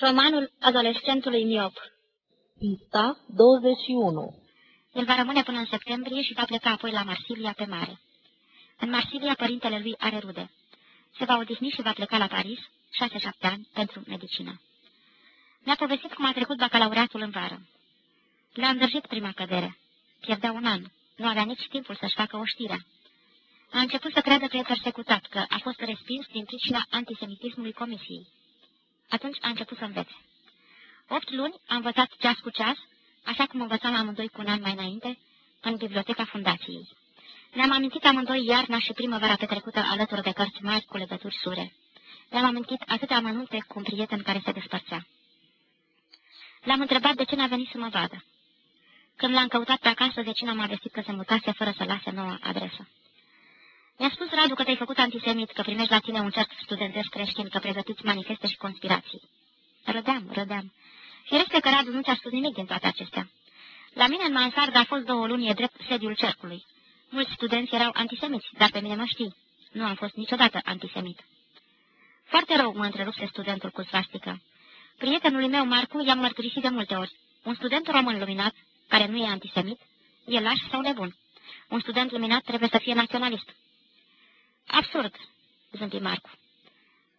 Romanul adolescentului miop Pista 21 El va rămâne până în septembrie și va pleca apoi la Marsilia pe mare. În Marsilia, părintele lui are rude. Se va odihni și va pleca la Paris, șase-șapte ani, pentru medicină. Mi-a povestit cum a trecut bacalaureatul în vară. Le-a îndrăjit prima cădere. Pierdea un an. Nu avea nici timpul să-și facă o știre. A început să creadă că e persecutat, că a fost respins din pricina antisemitismului comisiei. Atunci a început să învețe. Opt luni a învățat ceas cu ceas, așa cum învățam amândoi cu un an mai înainte, în biblioteca fundației. Ne-am amintit amândoi iarna și primăvara petrecută alături de cărți mari cu legături sure. Ne-am amintit atâtea amănunte cu un prieten care se despărțea. L-am întrebat de ce n-a venit să mă vadă. Când l-am căutat pe acasă, vecina m-a vestit că se mutase fără să lase noua adresă. Mi-a spus, Radu, că te-ai făcut antisemit, că primești la tine un cerc studentesc creștin, că pregătiți manifeste și conspirații. Rădeam, rădeam. Firește că Radu nu ți-a spus nimic din toate acestea. La mine în mansardă a fost două luni, e drept sediul cercului. Mulți studenți erau antisemiți, dar pe mine mă știi. Nu am fost niciodată antisemit. Foarte rău mă întrerupse studentul cu svastică. Prietenului meu, Marcu, i-am mărturisit de multe ori. Un student român luminat, care nu e antisemit, e laș sau nebun. Un student luminat trebuie să fie naționalist. Absurd, zâmbi Marcu.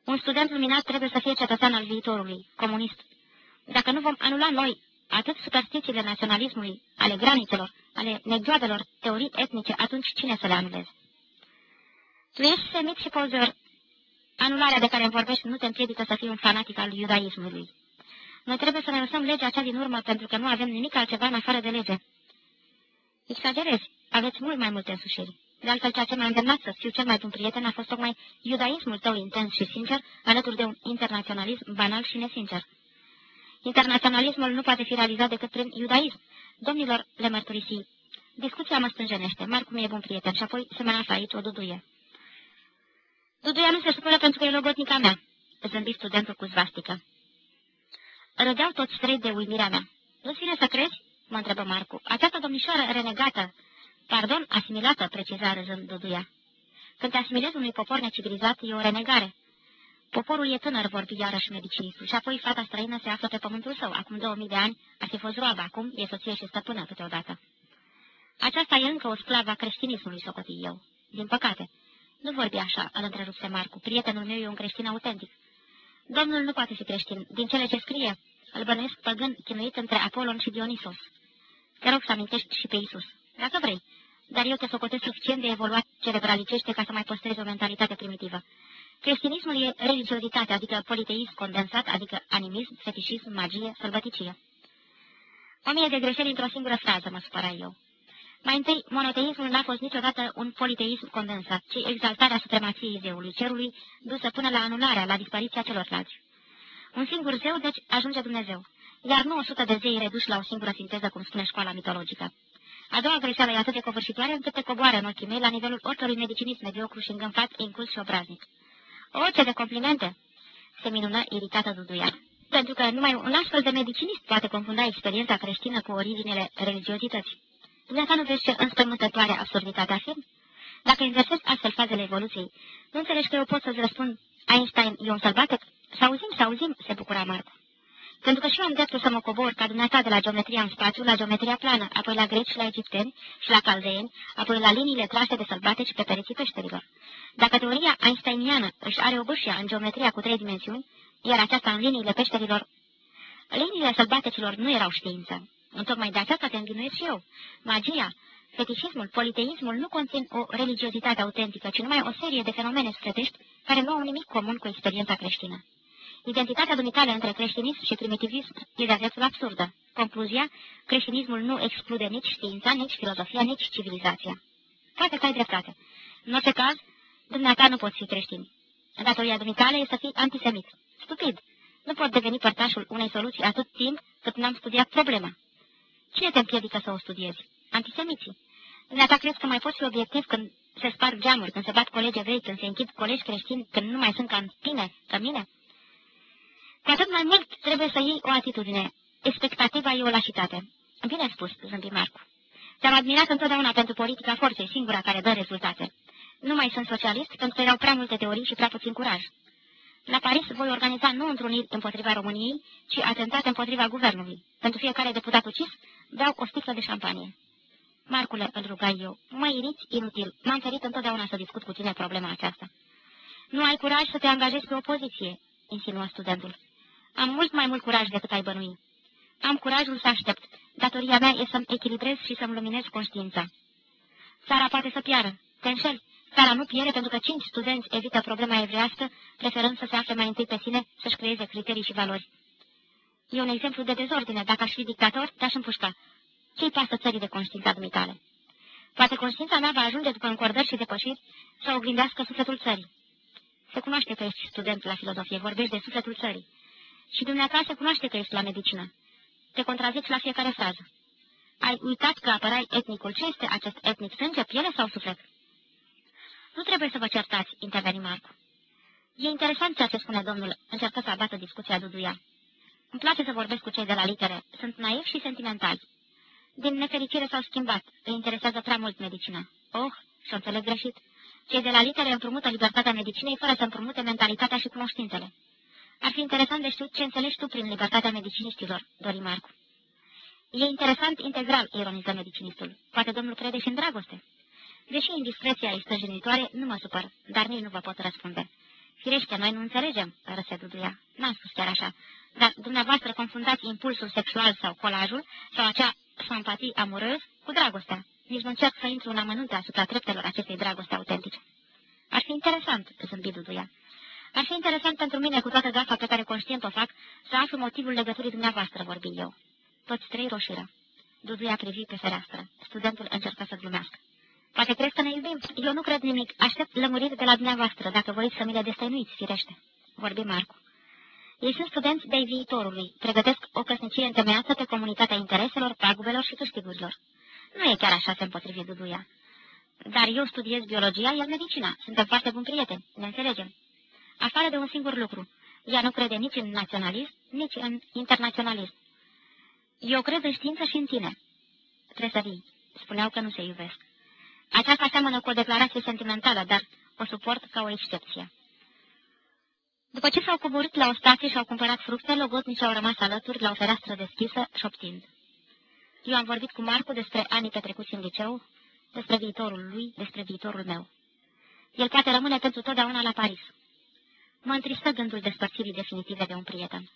Un student luminat trebuie să fie cetățean al viitorului, comunist. Dacă nu vom anula noi atât superstițiile naționalismului, ale granițelor, ale negioadelor, teorii etnice, atunci cine să le anuleze? Tu ești semit și pozor. Anularea de care îmi vorbești nu te împiedică să fii un fanatic al iudaismului. Noi trebuie să ne lăsăm legea acea din urmă, pentru că nu avem nimic altceva în afară de lege. Exagerezi. Aveți mult mai multe însușiri. De altfel, ceea ce m-a îndemnat să fiu cel mai bun prieten a fost tocmai iudaismul tău intens și sincer, alături de un internaționalism banal și nesincer. Internaționalismul nu poate fi realizat decât prin iudaism. Domnilor, le mărturisi. Discuția mă stânjenește. Marcu mi-e bun prieten și apoi se mai află aici o duduie. Duduia nu se supără pentru că e logotnica mea, zâmbi studentul cu zvastică. Rădeau toți trei de uimirea mea. Nu-ți vine să crezi? mă întrebă Marcu. Această domnișoară renegată, pardon, asimilată, preciza râzând Duduia. Când te asimilezi unui popor necivilizat, e o renegare. Poporul e tânăr, vorbi iarăși medicinistul, și apoi fata străină se află pe pământul său. Acum două mii de ani ar fi fost roaba, acum e soție și stăpână câteodată. Aceasta e încă o sclavă a creștinismului, socotii eu. Din păcate. Nu vorbi așa, îl întrerupse Marcu. Prietenul meu e un creștin autentic. Domnul nu poate fi creștin. Din cele ce scrie, îl bănuiesc păgân chinuit între Apolon și Dionisos. Te rog să amintești și pe Isus, dacă vrei, dar eu te socotesc suficient de evoluat cerebralicește ca să mai păstrezi o mentalitate primitivă. Creștinismul e religiozitatea, adică politeism condensat, adică animism, fetișism, magie, sălbăticie. O mie de greșeli într-o singură frază, mă supăra eu. Mai întâi, monoteismul n-a fost niciodată un politeism condensat, ci exaltarea supremației zeului cerului, dusă până la anularea, la dispariția celorlalți. Un singur zeu, deci, ajunge Dumnezeu, iar nu o sută de zei reduși la o singură sinteză, cum spune școala mitologică. A doua greșeală e atât de covârșitoare încât te coboară în ochii mei la nivelul oricărui medicinism mediocru și îngânfat, inculs și obraznic. O, ce de complimente! Se minună iritată Duduia. Pentru că numai un astfel de medicinist poate confunda experiența creștină cu originele religiozității. Dumneata nu vezi ce înspăimântătoare absurditatea afirm? Dacă inversezi astfel fazele evoluției, nu înțelegi că eu pot să-ți răspund Einstein e un sălbatec? Să auzim, să auzim, se bucura Marco. Pentru că și eu am dreptul să mă cobor ca dumneata de la geometria în spațiu la geometria plană, apoi la greci și la egipteni și la caldeeni, apoi la liniile trase de sălbateci pe pereții peșterilor. Dacă teoria einsteiniană își are o bâșia în geometria cu trei dimensiuni, iar aceasta în liniile peșterilor, liniile sălbatecilor nu erau știință. Întocmai de aceasta te învinuiesc și eu. Magia, fetișismul, politeismul nu conțin o religiozitate autentică, ci numai o serie de fenomene sufletești care nu au nimic comun cu experiența creștină. Identitatea dumitale între creștinism și primitivism e de dreptul absurdă. Concluzia, creștinismul nu exclude nici știința, nici filozofia, nici civilizația. Poate că ai dreptate. În orice caz, dumneata nu poți fi creștin. Datoria dumitale e să fii antisemit. Stupid! Nu pot deveni părtașul unei soluții atât timp cât n-am studiat problema. Cine te împiedică să o studiezi? Antisemiții. Dumneata crezi că mai poți fi obiectiv când se sparg geamuri, când se bat colegi evrei, când se închid colegi creștini, când nu mai sunt ca în tine, ca mine? Cu atât mai mult trebuie să iei o atitudine. Expectativa e o lașitate. Bine spus, zâmbi Marcu. Te-am admirat întotdeauna pentru politica forței, singura care dă rezultate. Nu mai sunt socialist pentru că erau prea multe teorii și prea puțin curaj. La Paris voi organiza nu întruniri împotriva României, ci atentate împotriva guvernului. Pentru fiecare deputat ucis, dau o sticlă de șampanie. Marcule, îl rugai eu, mă iriți inutil. M-am ferit întotdeauna să discut cu tine problema aceasta. Nu ai curaj să te angajezi pe opoziție, insinuă studentul. Am mult mai mult curaj decât ai bănui. Am curajul să aștept. Datoria mea e să-mi echilibrez și să-mi luminez conștiința. Țara poate să piară. Te înșeli. Țara nu pierde pentru că cinci studenți evită problema evrească, preferând să se afle mai întâi pe sine, să-și creeze criterii și valori. E un exemplu de dezordine. Dacă aș fi dictator, te-aș împușca. Ce-i pasă țării de conștiința dumitale? Poate conștiința mea va ajunge după încordări și depășiri să oglindească sufletul țării. Se cunoaște că ești student la filozofie, vorbești de sufletul țării. Și dumneata se cunoaște că ești la medicină. Te contrazici la fiecare frază. Ai uitat că apărai etnicul. Ce este acest etnic? Sânge, piele sau suflet? Nu trebuie să vă certați, interveni Marcu. E interesant ceea ce spune domnul. Încercă să abată discuția Duduia. Îmi place să vorbesc cu cei de la litere. Sunt naivi și sentimentali. Din nefericire s-au schimbat. Îi interesează prea mult medicina. Oh, și-o înțeleg greșit. Cei de la litere împrumută libertatea medicinei fără să împrumute mentalitatea și cunoștințele. Ar fi interesant de știut ce înțelegi tu prin libertatea mediciniștilor, Dori Marcu. E interesant integral, ironiză medicinistul. Poate domnul crede și în dragoste. Deși indiscreția este stăjenitoare, nu mă supăr, dar nici nu vă pot răspunde. Firește, noi nu înțelegem, răse Duduia. N-am spus chiar așa. Dar dumneavoastră confundați impulsul sexual sau colajul sau acea simpatie amurăz cu dragostea. Nici nu încerc să intru în amănunte asupra treptelor acestei dragoste autentice. Ar fi interesant, zâmbi Duduia. Ar fi interesant pentru mine, cu toată gafa pe care conștient o fac, să aflu motivul legăturii dumneavoastră, vorbi eu. Toți trei roșiră. Duduia privi pe fereastră. Studentul încerca să glumească. Poate crezi că ne iubim? Eu nu cred nimic. Aștept lămuriri de la dumneavoastră, dacă voi să mi le destăinuiți, firește. Vorbi Marcu. Ei sunt studenți de viitorului. Pregătesc o căsnicie întemeiată pe comunitatea intereselor, pagubelor și câștigurilor. Nu e chiar așa, se împotrivi Duduia. Dar eu studiez biologia, el medicina. Suntem foarte buni prieteni. Ne înțelegem. Afară de un singur lucru. Ea nu crede nici în naționalism, nici în internaționalism. Eu cred în știință și în tine. Trebuie să vii. Spuneau că nu se iubesc. Aceasta seamănă cu o declarație sentimentală, dar o suport ca o excepție. După ce s-au coborât la o stație și au cumpărat fructe, logotnicii au rămas alături la o fereastră deschisă, șoptind. Eu am vorbit cu Marcu despre anii petrecuți în liceu, despre viitorul lui, despre viitorul meu. El poate rămâne pentru totdeauna la Paris. Mă întristă gândul despărțirii definitive de un prieten.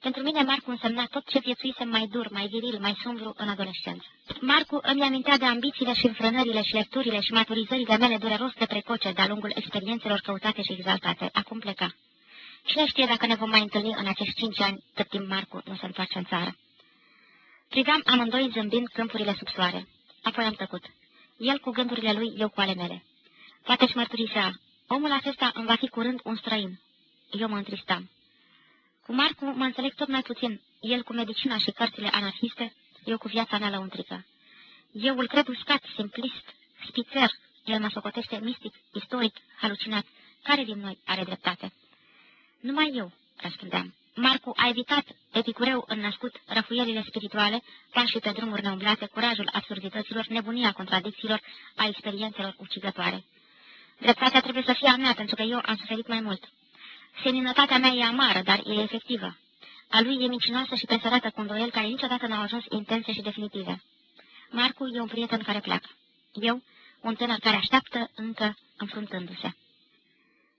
Pentru mine Marcu însemna tot ce viețuise mai dur, mai viril, mai sumbru în adolescență. Marcu îmi amintea de ambițiile și înfrânările și lecturile și maturizările mele dureros de precoce de-a lungul experiențelor căutate și exaltate. Acum pleca. Cine știe dacă ne vom mai întâlni în acești cinci ani, cât timp Marcu nu se întoarce în țară. Priveam amândoi zâmbind câmpurile sub soare. Apoi am tăcut. El cu gândurile lui, eu cu ale mele. Poate-și mărturisea. Omul acesta îmi va fi curând un străin. Eu mă întristam. Cu Marcu mă înțeleg tot mai puțin, el cu medicina și cărțile anarhiste, eu cu viața mea lăuntrică. Eu îl cred uscat, simplist, spițer, el mă socotește mistic, istoric, halucinat. Care din noi are dreptate? Numai eu, răspundeam. Marcu a evitat epicureu înnăscut răfuierile spirituale, pașii pe drumuri neumblate, curajul absurdităților, nebunia contradicțiilor, a experiențelor ucigătoare. Dreptatea trebuie să fie a mea, pentru că eu am suferit mai mult. Seninătatea mea e amară, dar e efectivă. A lui e mincinoasă și presărată cu îndoiel care niciodată n-au ajuns intense și definitive. Marcu e un prieten care pleacă. Eu, un tânăr care așteaptă încă înfruntându-se.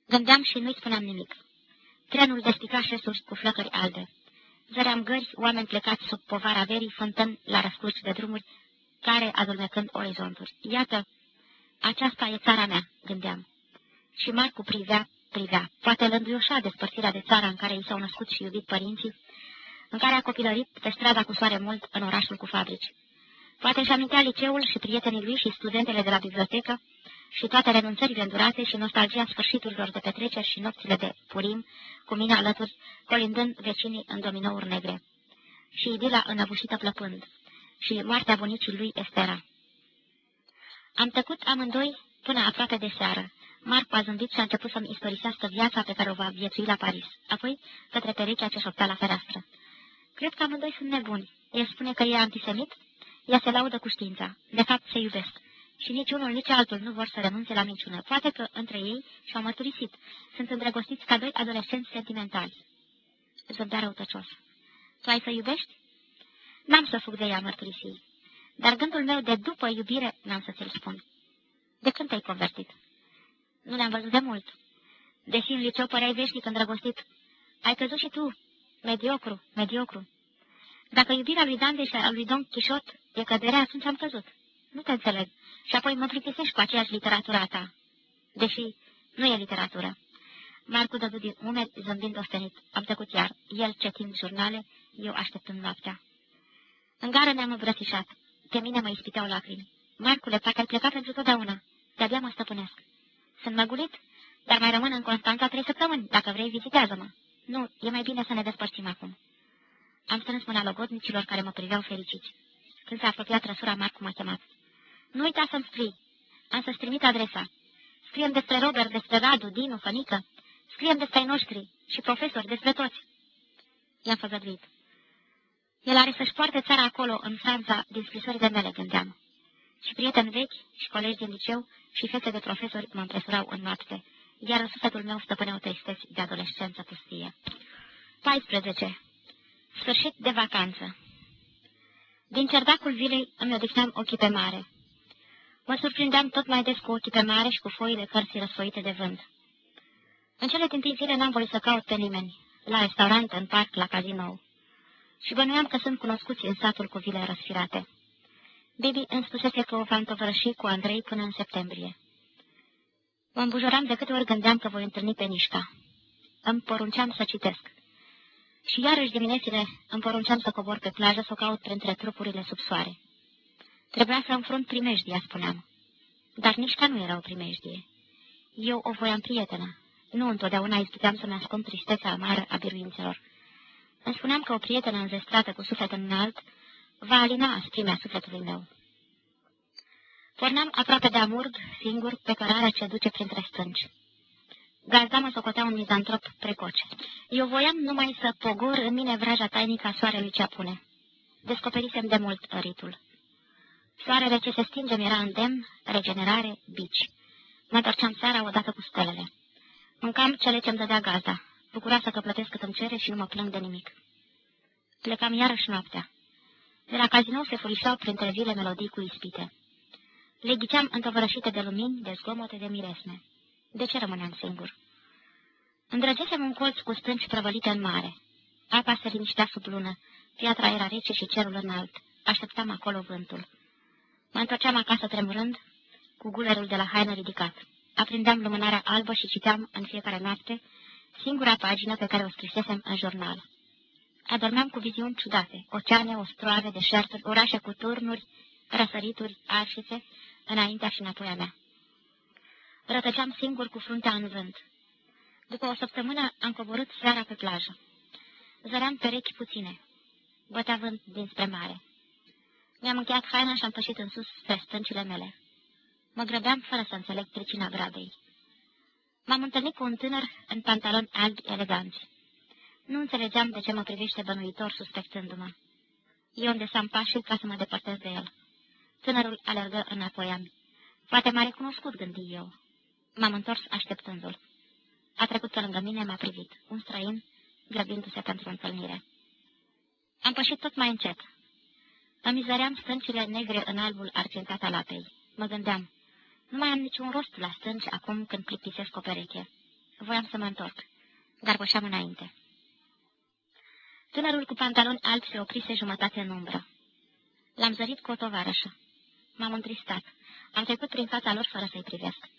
Gândeam și nu-i spuneam nimic. Trenul destica șesuri cu flăcări albe. Zăream gări, oameni plecați sub povara verii, fântând la răscurci de drumuri, care adulmecând orizonturi. Iată, aceasta e țara mea, gândeam. Și Marcu privea privea. Poate lănduioșa despărțirea de țara în care i s-au născut și iubit părinții, în care a copilărit pe strada cu soare mult în orașul cu fabrici. Poate își amintea liceul și prietenii lui și studentele de la bibliotecă și toate renunțările îndurate și nostalgia sfârșiturilor de petreceri și nopțile de purim, cu mine alături, colindând vecinii în dominouri negre. Și idila înăbușită plăpând. Și moartea bunicii lui Estera. Am tăcut amândoi până aproape de seară, Marco a zâmbit și a început să-mi istorisească viața pe care o va viețui la Paris. Apoi, către perechea ce șoptea la fereastră. Cred că amândoi sunt nebuni. El spune că e antisemit, ea se laudă cu știința. De fapt, se iubesc. și nici unul, nici altul nu vor să renunțe la minciună. Poate că între ei și-au mărturisit. Sunt îndrăgostiți ca doi adolescenți sentimentali. Zâmbea răutăcios. Tu ai să iubești? N-am să fug de ea, mărturisi. Dar gândul meu de după iubire n-am să ți-l spun. De când te-ai convertit? Nu ne-am văzut de mult. Deși în liceu păreai veșnic îndrăgostit, ai căzut și tu. Mediocru, mediocru. Dacă iubirea lui Dante și a lui Don Quixot e căderea, atunci am căzut. Nu te înțeleg. Și apoi mă plictisești cu aceeași literatura ta. Deși nu e literatură. Marcu dădu din umeri, zâmbind ostenit. Am tăcut iar. El cetind jurnale, eu așteptând noaptea. În gară ne-am îmbrățișat. Pe mine mă ispiteau lacrimi. Marcule, parcă ai plecat pentru totdeauna. De-abia mă stăpânesc. Sunt măgulit, dar mai rămân în Constanța trei săptămâni. Dacă vrei, vizitează-mă. Nu, e mai bine să ne despărțim acum. Am strâns mâna logodnicilor care mă priveau fericiți. Când s-a apropiat răsura, Marcu m-a chemat. Nu uita să-mi scrii. Am să-ți trimit adresa. Scriem despre Robert, despre Radu, Dinu, Fănică. Scriem despre ai noștri și profesori, despre toți. I-am făgăduit. El are să-și poarte țara acolo, în Franța, din scrisorile mele, gândeam. Și prieteni vechi, și colegi din liceu, și fete de profesori mă împresurau în noapte, iar în sufletul meu stăpâneau tristeți de adolescență pustie. 14. Sfârșit de vacanță Din cerdacul vilei îmi odihneam ochii pe mare. Mă surprindeam tot mai des cu ochii pe mare și cu foile cărții răsfoite de vânt. În cele din zile n-am voit să caut pe nimeni, la restaurant, în parc, la cazinou. Și bănuiam că sunt cunoscuți în satul cu vile răsfirate. Bibi îmi spusese că o va întovărăși cu Andrei până în septembrie. Mă îmbujoram de câte ori gândeam că voi întâlni pe Nișca. Îmi porunceam să citesc. Și iarăși diminețile îmi porunceam să cobor pe plajă să o caut printre trupurile sub soare. Trebuia să înfrunt primejdia, spuneam. Dar Nișca nu era o primejdie. Eu o voiam prietenă. Nu întotdeauna izbuteam să-mi ascund tristețea amară a biruințelor. Îmi spuneam că o prietenă înzestrată cu suflet înalt va alina asprimea sufletului meu. Porneam aproape de amurg, singur, pe cărarea ce duce printre stânci. Gazda mă socotea un mizantrop precoce. Eu voiam numai să pogor în mine vraja tainică a soarelui ce apune. Descoperisem de mult ritul. Soarele ce se stinge mi era îndemn, regenerare, bici. Mă întorceam seara odată cu stelele. Mâncam cele ce-mi dădea gazda. Bucuroasă că plătesc cât îmi cere și nu mă plâng de nimic. Plecam iarăși noaptea. De la cazinou se furișau printre vile melodii cu ispite. Le ghiceam întovărășite de lumini, de zgomote, de miresme. De ce rămâneam singur? Îndrăgesem un colț cu stânci prăvălite în mare. Apa se liniștea sub lună, piatra era rece și cerul înalt. Așteptam acolo vântul. Mă întorceam acasă tremurând, cu gulerul de la haină ridicat. Aprindeam lumânarea albă și citeam în fiecare noapte singura pagină pe care o scrisesem în jurnal. Adormeam cu viziuni ciudate, oceane, ostroave, deșerturi, orașe cu turnuri, răsărituri, arșițe, înaintea și înapoi a mea. Rătăceam singur cu fruntea în vânt. După o săptămână am coborât seara pe plajă. Zăream perechi puține. Bătea vânt dinspre mare. Mi-am încheiat haina și am pășit în sus spre stâncile mele. Mă grăbeam fără să înțeleg pricina gradei. M-am întâlnit cu un tânăr în pantaloni albi eleganți. Nu înțelegeam de ce mă privește bănuitor suspectându-mă. Eu îndesam pașii ca să mă depărtez de el. Tânărul alergă înapoi a Poate m-a recunoscut, gândi eu. M-am întors așteptându-l. A trecut pe lângă mine, m-a privit. Un străin, grăbindu-se pentru întâlnire. Am pășit tot mai încet. Îmi zăream stâncile negre în albul argentat al apei. Mă gândeam, nu mai am niciun rost la stânci acum când plictisesc o pereche. Voiam să mă întorc, dar pășeam înainte. Tânărul cu pantaloni albi se oprise jumătate în umbră. L-am zărit cu o tovarășă. M-am întristat. Am trecut prin fața lor fără să-i privesc.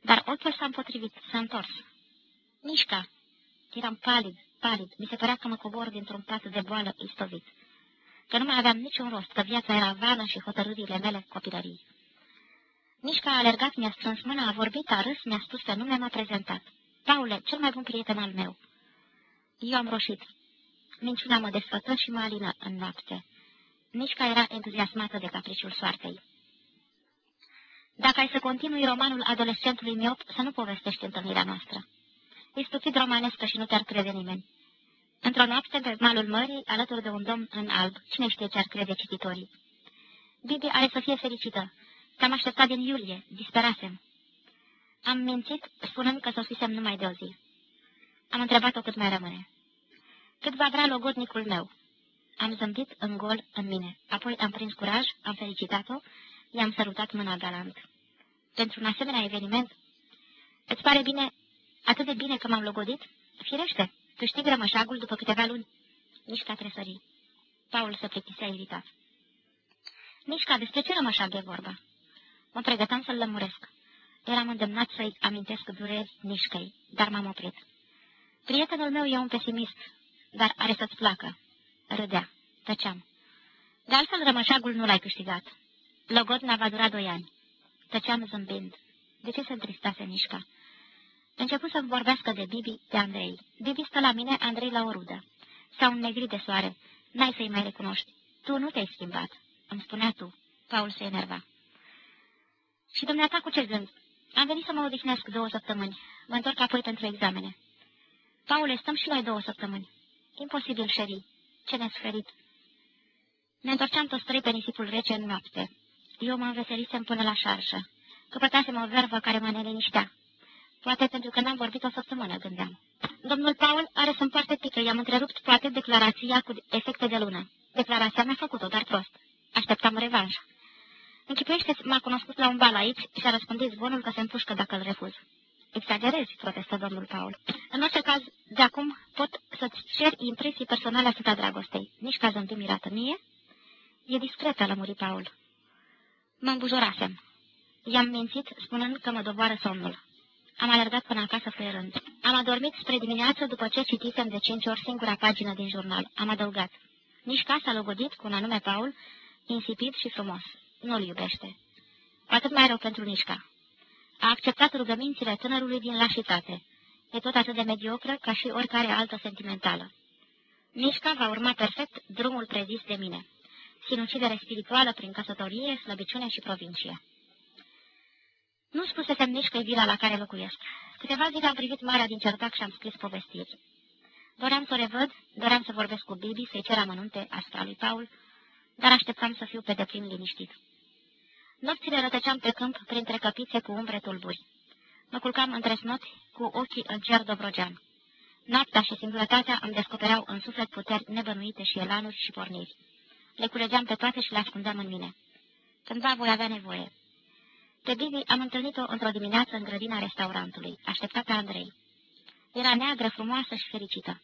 Dar ochiul s-a împotrivit, s-a întors. Mișca! Eram palid, palid. Mi se părea că mă cobor dintr-un pat de boală istovit. Că nu mai aveam niciun rost, că viața era vană și hotărârile mele copilării. Mișca a alergat, mi-a strâns mâna, a vorbit, a râs, mi-a spus că nu mi-a prezentat. Paule, cel mai bun prieten al meu. Eu am roșit. Minciuna mă desfătă și mă alină în noapte. Mișca era entuziasmată de capriciul soartei. Dacă ai să continui romanul adolescentului miop, să nu povestești întâlnirea noastră. E stupid romanescă și nu te-ar crede nimeni. Într-o noapte, pe malul mării, alături de un domn în alb, cine știe ce ar crede cititorii? Bibi are să fie fericită, Te-am așteptat din iulie, disperasem. Am mințit spunând că sosisem numai de o zi. Am întrebat-o cât mai rămâne. Cât va vrea logodnicul meu? Am zâmbit în gol în mine. Apoi am prins curaj, am felicitat-o, i-am sărutat mâna galant. Pentru un asemenea eveniment, îți pare bine, atât de bine că m-am logodit? Firește, câștig rămășagul după câteva luni. Nici ca tresării. Paul se plictisea iritat. Nici ca despre ce rămășag e vorba? Mă pregăteam să-l lămuresc. Eram îndemnat să-i amintesc dureri nișcăi, dar m-am oprit. Prietenul meu e un pesimist, dar are să-ți placă. Râdea. Tăceam. De altfel, rămășagul nu l-ai câștigat. Logodna va dura doi ani. Tăceam zâmbind. De ce se întristase Nișca? Început să-mi vorbească de Bibi, de Andrei. Bibi stă la mine, Andrei la o rudă. Sau un negri de soare. N-ai să-i mai recunoști. Tu nu te-ai schimbat. Îmi spunea tu. Paul se enerva. Și dumneata cu ce gând? Am venit să mă odihnesc două săptămâni. Mă întorc apoi pentru examene. Paule, stăm și noi două săptămâni. Imposibil, Sherry. Ce nesferit. Ne întorceam toți trei pe nisipul rece în noapte. Eu mă înveselisem până la șarșă. Căpătasem o vervă care mă neliniștea. Poate pentru că n-am vorbit o săptămână, gândeam. Domnul Paul are să-mi poarte pică. I-am întrerupt poate declarația cu efecte de lună. Declarația mi-a făcut-o, dar prost. Așteptam revanș. Închipuiește m-a cunoscut la un bal aici și a răspândit zvonul că se împușcă dacă îl refuz. Exagerezi, protestă domnul Paul. În orice caz, de acum pot să-ți cer impresii personale asupra dragostei. Nici ca zâmbi mirată mie? E discretă, lămuri Paul. Mă îmbujorasem. I-am mințit spunând că mă doboară somnul. Am alergat până acasă fluierând. Am adormit spre dimineață după ce citisem de cinci ori singura pagină din jurnal. Am adăugat. Nici casa logodit cu un anume Paul, insipid și frumos. Nu-l iubește. Atât mai rău pentru Nișca. A acceptat rugămințile tânărului din lașitate. E tot atât de mediocră ca și oricare altă sentimentală. Nișca va urma perfect drumul prezis de mine. Sinucidere spirituală prin căsătorie, slăbiciune și provincie. Nu spusesem nici că e vila la care locuiesc. Câteva zile am privit marea din cerdac și am scris povestiri. Doream să o revăd, doream să vorbesc cu Bibi, să-i cer amănunte asupra lui Paul, dar așteptam să fiu pe deplin liniștit. Nopțile rătăceam pe câmp printre căpițe cu umbre tulburi. Mă culcam între snoti cu ochii în cer dobrogean. Noaptea și singurătatea îmi descopereau în suflet puteri nebănuite și elanuri și porniri. Le culegeam pe toate și le ascundeam în mine. Cândva voi avea nevoie. Pe Bibi am întâlnit-o într-o dimineață în grădina restaurantului, așteptat pe Andrei. Era neagră, frumoasă și fericită.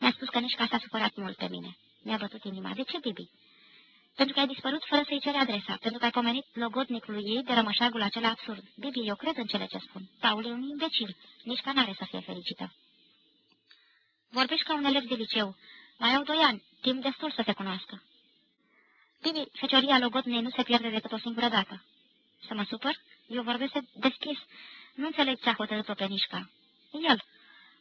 Mi-a spus că nici casa s-a supărat mult pe mine. Mi-a bătut inima. De ce, Bibi? Pentru că ai dispărut fără să-i cere adresa, pentru că ai pomenit logodnicului ei de rămășagul acela absurd. Bibi, eu cred în cele ce spun. Paul e un imbecil, nici ca n-are să fie fericită. Vorbești ca un elev de liceu. Mai au doi ani, timp destul să te cunoască. Bibi, fecioria logodnei nu se pierde decât o singură dată. Să mă supăr? Eu vorbesc deschis. Nu înțeleg ce a hotărât-o pe Nișca. El.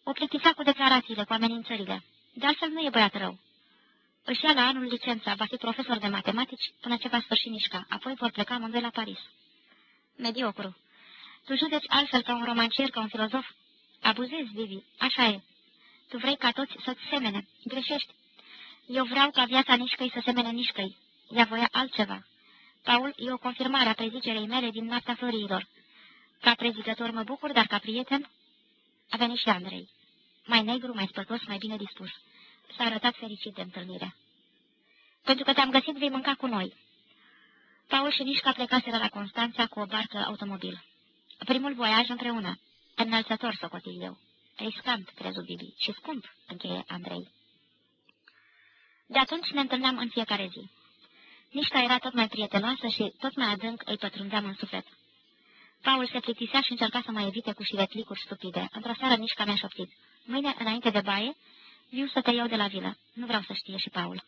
O plictisea cu declarațiile, cu amenințările. De altfel nu e băiat rău. Își ia la anul licența, va fi profesor de matematici până ce va sfârși Nișca, apoi vor pleca amândoi la Paris. Mediocru. Tu judeci altfel ca un romancier, ca un filozof? Abuzezi, Vivi, așa e. Tu vrei ca toți să-ți semene. Greșești. Eu vreau ca viața Nișcăi să semene Nișcăi. Ea voia altceva. Paul e o confirmare a prezicerei mele din noaptea florilor. Ca prezicător mă bucur, dar ca prieten a venit și Andrei. Mai negru, mai spătos, mai bine dispus. S-a arătat fericit de întâlnire. Pentru că te-am găsit, vei mânca cu noi. Paul și Nișca plecaseră la Constanța cu o barcă automobil. Primul voiaj împreună. Înălțător, socotil eu. Riscant, crezu Bibi, și scump, încheie Andrei. De atunci ne întâlneam în fiecare zi. Nișca era tot mai prietenoasă și tot mai adânc îi pătrundeam în suflet. Paul se plictisea și încerca să mă evite cu șiretlicuri stupide. Într-o seară Nișca mi-a șoptit. Mâine, înainte de baie, viu să te iau de la vilă. Nu vreau să știe și Paul.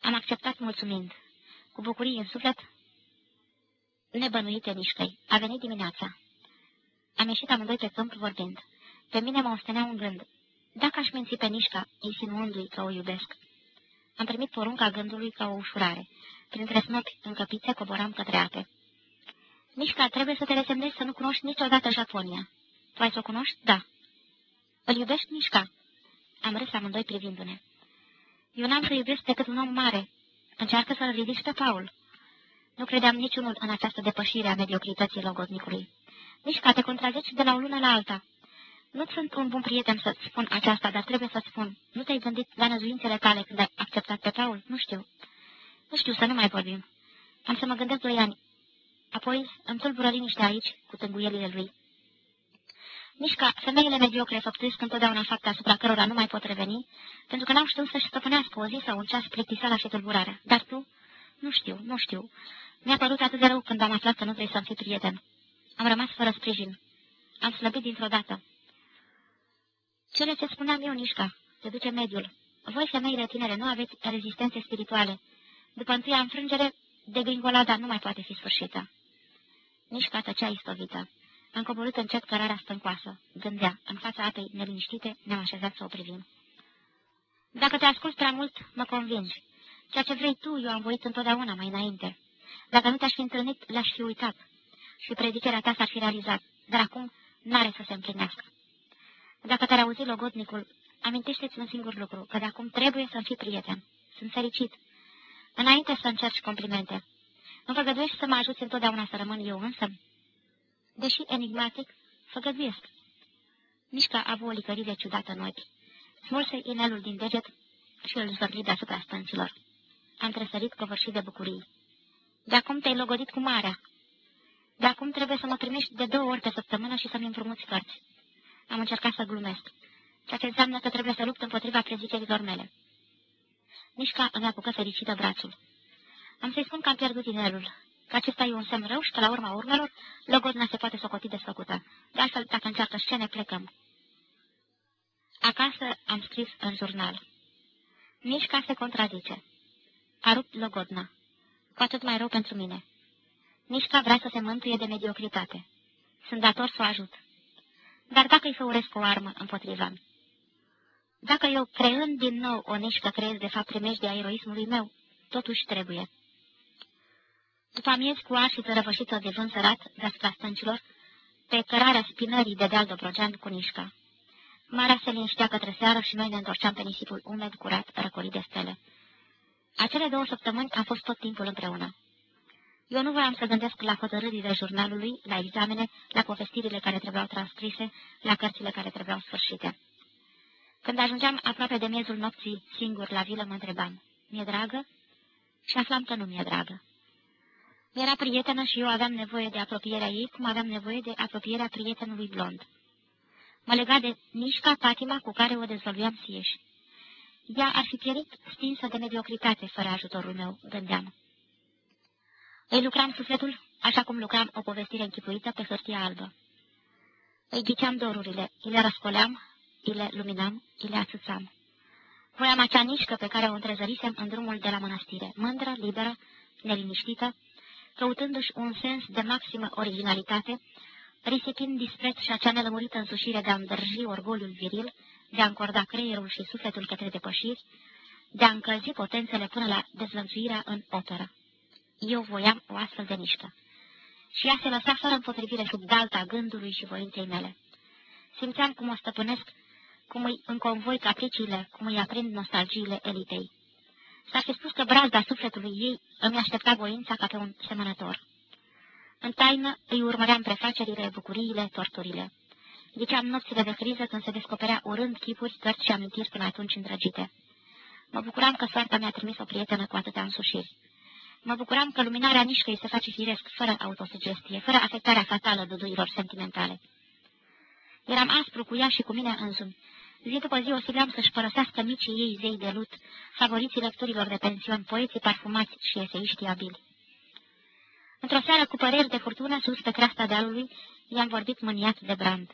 Am acceptat mulțumind. Cu bucurii în suflet, nebănuite Nișcăi. A venit dimineața. Am ieșit amândoi pe câmp vorbind. Pe mine mă ostenea un gând. Dacă aș minți pe Nișca, insinuându-i că o iubesc, am primit porunca gândului ca o ușurare. Printre snopi în căpițe coboram către ape. Mișca, trebuie să te resemnezi să nu cunoști niciodată Japonia. Tu ai să o cunoști? Da. Îl iubești, Mișca? Am râs amândoi privindu-ne. Eu n-am să iubesc decât un om mare. Încearcă să-l ridici pe Paul. Nu credeam niciunul în această depășire a mediocrității logodnicului. Mișca, te contrazici de la o lună la alta. Nu sunt un bun prieten să-ți spun aceasta, dar trebuie să spun. Nu te-ai gândit la năzuințele tale când ai acceptat pe Paul? Nu știu. Nu știu, să nu mai vorbim. Am să mă gândesc doi ani. Apoi îmi tulbură liniștea aici, cu tânguielile lui. Mișca, femeile mediocre făptuiesc întotdeauna fapte asupra cărora nu mai pot reveni, pentru că n-au știut să-și stăpânească o zi sau un ceas plictiseala și tulburarea. Dar tu? Nu știu, nu știu. Mi-a părut atât de rău când am aflat că nu vrei să-mi fii prieten. Am rămas fără sprijin. Am slăbit dintr-o dată. Cele ce spuneam eu, Nișca, se duce mediul. Voi, femeile tinere, nu aveți rezistențe spirituale. După întâia înfrângere, degringolada nu mai poate fi sfârșită. Nișca tăcea istovită. Am coborât încet cărarea stâncoasă. Gândea, în fața apei neliniștite, ne-am așezat să o privim. Dacă te ascult prea mult, mă convingi. Ceea ce vrei tu, eu am voit întotdeauna mai înainte. Dacă nu te-aș fi întâlnit, l-aș fi uitat. Și predicerea ta s-ar fi realizat, dar acum n-are să se împlinească. Dacă te-ar auzi logodnicul, amintește-ți un singur lucru, că de acum trebuie să-mi fii prieten. Sunt fericit. Înainte să încerci complimente. Nu făgăduiești să mă ajuți întotdeauna să rămân eu însă? Deși enigmatic, făgăduiesc. Mișca a avut o licărire ciudată în ochi. Smulse inelul din deget și îl zvârli deasupra stâncilor. Am tresărit covârșit de bucurii. De acum te-ai logodit cu marea. De acum trebuie să mă primești de două ori pe săptămână și să-mi împrumuți cărți. Am încercat să glumesc, ceea ce înseamnă că trebuie să lupt împotriva prezicerilor mele. Mișca îmi apucă fericită brațul. Am să-i spun că am pierdut inelul, că acesta e un semn rău și că la urma urmelor logodna se poate socoti desfăcută. De altfel, dacă încearcă scene, plecăm. Acasă am scris în jurnal. Mișca se contrazice. A rupt logodna. Cu atât mai rău pentru mine. Mișca vrea să se mântuie de mediocritate. Sunt dator să o ajut. Dar dacă îi făuresc o armă împotriva -mi? Dacă eu, creând din nou o nișcă, creez de fapt primejdea eroismului meu, totuși trebuie. După amiezi cu ar și tărăvășită de vânt sărat deasupra stâncilor, pe cărarea spinării de deal Dobrogean cu nișca. Marea se liniștea către seară și noi ne întorceam pe nisipul umed, curat, răcolit de stele. Acele două săptămâni am fost tot timpul împreună. Eu nu voiam să gândesc la hotărârile jurnalului, la examene, la povestirile care trebuiau transcrise, la cărțile care trebuiau sfârșite. Când ajungeam aproape de miezul nopții, singur la vilă, mă întrebam, mi-e dragă? Și aflam că nu mi-e dragă. Era prietenă și eu aveam nevoie de apropierea ei, cum aveam nevoie de apropierea prietenului blond. Mă lega de mișca patima cu care o dezvăluiam sieși. Ea ar fi pierit stinsă de mediocritate fără ajutorul meu, gândeam. Îi lucram sufletul așa cum lucram o povestire închipuită pe hârtie albă. Îi ghiceam dorurile, îi le răscoleam, îi le luminam, îi le ațățam. Voiam acea nișcă pe care o întrezărisem în drumul de la mănăstire, mândră, liberă, neliniștită, căutându-și un sens de maximă originalitate, risipind dispreț și acea nelămurită însușire de a îndrăji orgoliul viril, de a încorda creierul și sufletul către depășiri, de a încălzi potențele până la dezvănțuirea în operă. Eu voiam o astfel de mișcă. Și ea se lăsa fără împotrivire sub dalta gândului și voinței mele. Simțeam cum o stăpânesc, cum îi înconvoi capriciile, cum îi aprind nostalgiile elitei. S-ar fi spus că brazda sufletului ei îmi aștepta voința ca pe un semănător. În taină îi urmăream prefacerile, bucuriile, torturile. Ziceam nopțile de criză când se descoperea urând chipuri, cărți și amintiri până atunci îndrăgite. Mă bucuram că soarta mi-a trimis o prietenă cu atâtea însușiri. Mă bucuram că luminarea nișcăi se face firesc, fără autosugestie, fără afectarea fatală duduilor sentimentale. Eram aspru cu ea și cu mine însumi. Zi după zi o sileam să-și părăsească micii ei zei de lut, favoriții lecturilor de pension, poeții parfumați și eseiștii abili. Într-o seară cu păreri de furtună, sus pe creasta dealului, i-am vorbit mâniat de brand.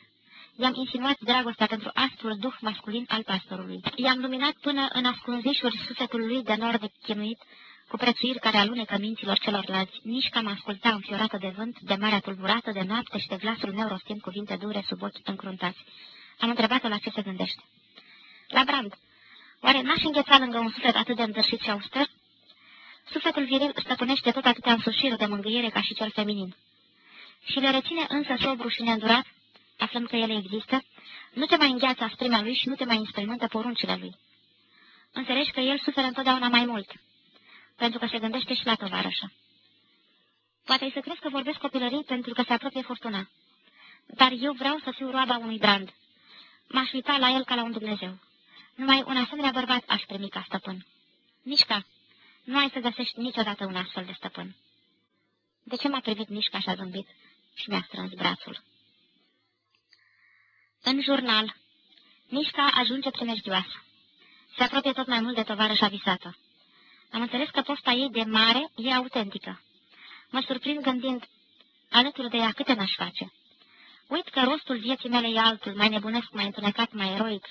I-am insinuat dragostea pentru astrul duh masculin al pastorului. I-am luminat până în ascunzișuri sufletul lui de nor de chinuit, cu prețuiri care alunecă minților celorlalți, nici cam asculta înfiorată de vânt, de marea tulburată de noapte și de glasul meu rostind cuvinte dure sub ochi încruntați. Am întrebat-o la ce se gândește. La brand. Oare n-aș îngheța lângă un suflet atât de îndârșit și auster? Sufletul viril stăpânește tot atâtea însușiri de mângâiere ca și cel feminin. Și le reține însă sobru și neîndurat, aflând că ele există, nu te mai îngheață asprimea lui și nu te mai înspăimântă poruncile lui. Înțelegi că el suferă întotdeauna mai mult, pentru că se gândește și la tovarășă. Poate să crezi că vorbesc copilării pentru că se apropie furtuna. Dar eu vreau să fiu roaba unui brand. M-aș uita la el ca la un Dumnezeu. Numai un asemenea bărbat aș primi ca stăpân. Mișca, nu ai să găsești niciodată un astfel de stăpân. De ce m-a privit Mișca și a zâmbit și mi-a strâns brațul? În jurnal, Mișca ajunge primejdioasă. Se apropie tot mai mult de tovarășa visată. Am înțeles că posta ei de mare e autentică. Mă surprind gândind, alături de ea câte n-aș face. Uit că rostul vieții mele e altul, mai nebunesc, mai întunecat, mai eroic.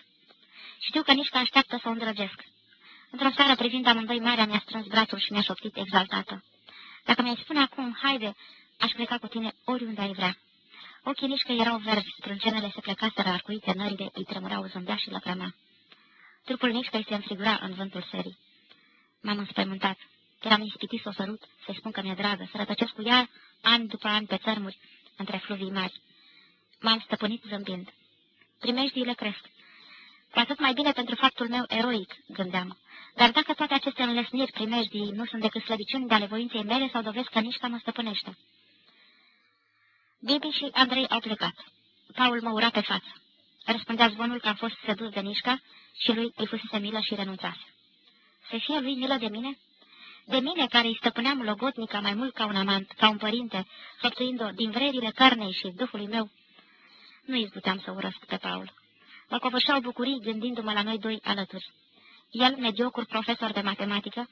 Știu că nici că așteaptă să o îndrăgesc. Într-o seară, privind amândoi marea, mi-a strâns brațul și mi-a șoptit exaltată. Dacă mi-ai spune acum, haide, aș pleca cu tine oriunde ai vrea. Ochii nici că erau verzi, sprâncenele se plecaseră arcuite, nările îi tremurau zâmbea și lăcrămea. Trupul nici că îi se înfrigura în vântul serii. M-am înspăimântat. Eram ispitit să o sărut, să-i spun că mi-e dragă, să rătăcesc cu ea an după an pe țărmuri, între fluvii mari. M-am stăpânit zâmbind. Primejdiile cresc. Cu atât mai bine pentru faptul meu eroic, gândeam. Dar dacă toate aceste înlesniri primejdii nu sunt decât slăbiciuni de ale voinței mele sau dovezi că nici mă stăpânește. Bibi și Andrei au plecat. Paul mă ura pe față. Răspundea zvonul că am fost sedus de Nișca și lui îi fusese milă și renunțase. Să fie lui milă de mine? De mine, care îi stăpâneam logotnica mai mult ca un amant, ca un părinte, făptuind-o din vrerile carnei și duhului meu, nu izbuteam să urăsc pe Paul. Mă covârșau bucurii gândindu-mă la noi doi alături. El, mediocur profesor de matematică,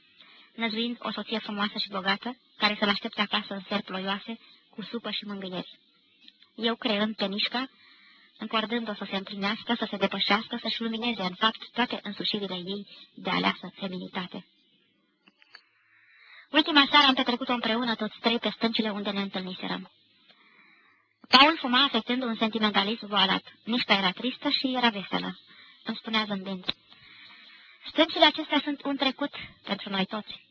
năzuind o soție frumoasă și bogată, care să-l aștepte acasă în ser ploioase, cu supă și mângâieri. Eu, creând pe Nișca, încordând-o să se împlinească, să se depășească, să-și lumineze în fapt toate însușirile ei de aleasă feminitate. Ultima seară am petrecut-o împreună toți trei pe stâncile unde ne întâlniserăm. Paul fuma afectând un sentimentalism voalat. Nișca era tristă și era veselă. Îmi spunea zâmbind. Stâncile acestea sunt un trecut pentru noi toți.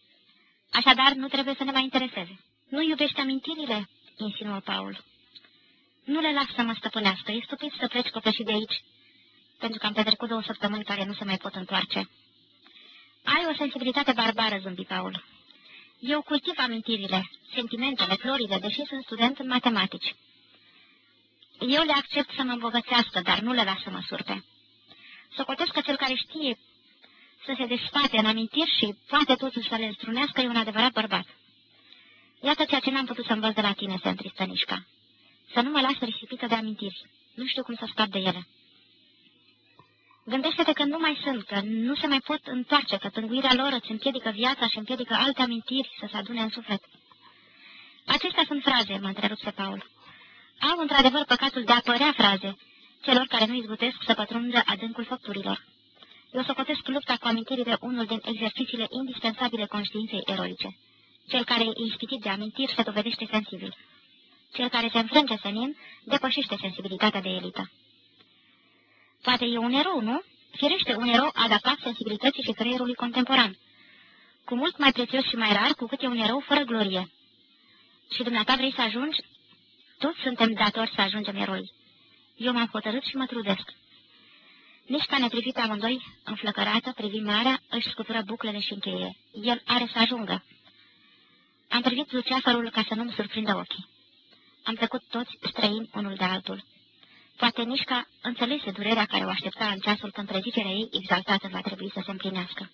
Așadar, nu trebuie să ne mai intereseze. Nu iubești amintirile? insinuă Paul. Nu le las să mă stăpânească. E stupid să pleci copleșit de aici, pentru că am petrecut două săptămâni care nu se mai pot întoarce. Ai o sensibilitate barbară, zâmbi Paul. Eu cultiv amintirile, sentimentele, florile, deși sunt student în matematici. Eu le accept să mă îmbogățească, dar nu le las să mă surpe. Socotesc că cel care știe să se desfate în amintiri și poate totuși să le strunească e un adevărat bărbat. Iată ceea ce n-am putut să învăț de la tine, se întristă Nișca. Să nu mă las risipită de amintiri. Nu știu cum să scap de ele. Gândește-te că nu mai sunt, că nu se mai pot întoarce, că tânguirea lor îți împiedică viața și împiedică alte amintiri să se adune în suflet. Acestea sunt fraze, mă întrerupse Paul. Au într-adevăr păcatul de a părea fraze, celor care nu izbutesc să pătrundă adâncul făpturilor. Eu socotesc lupta cu amintirile unul din exercițiile indispensabile conștiinței eroice. Cel care e ispitit de amintiri se dovedește sensibil. Cel care se înfrânge senin depășește sensibilitatea de elită. Poate e un erou, nu? Firește, un erou adaptat sensibilității și creierului contemporan. Cu mult mai prețios și mai rar cu cât e un erou fără glorie. Și dumneata vrei să ajungi? Toți suntem datori să ajungem eroi. Eu m-am hotărât și mă trudesc. Nici ca neprivit amândoi, înflăcărată, privind marea, își scutură buclele și încheie. El are să ajungă. Am privit luceafărul ca să nu-mi surprindă ochii. Am trecut toți străini unul de altul. Poate Nișca înțelese durerea care o aștepta în ceasul când prezicerea ei exaltată va trebui să se împlinească.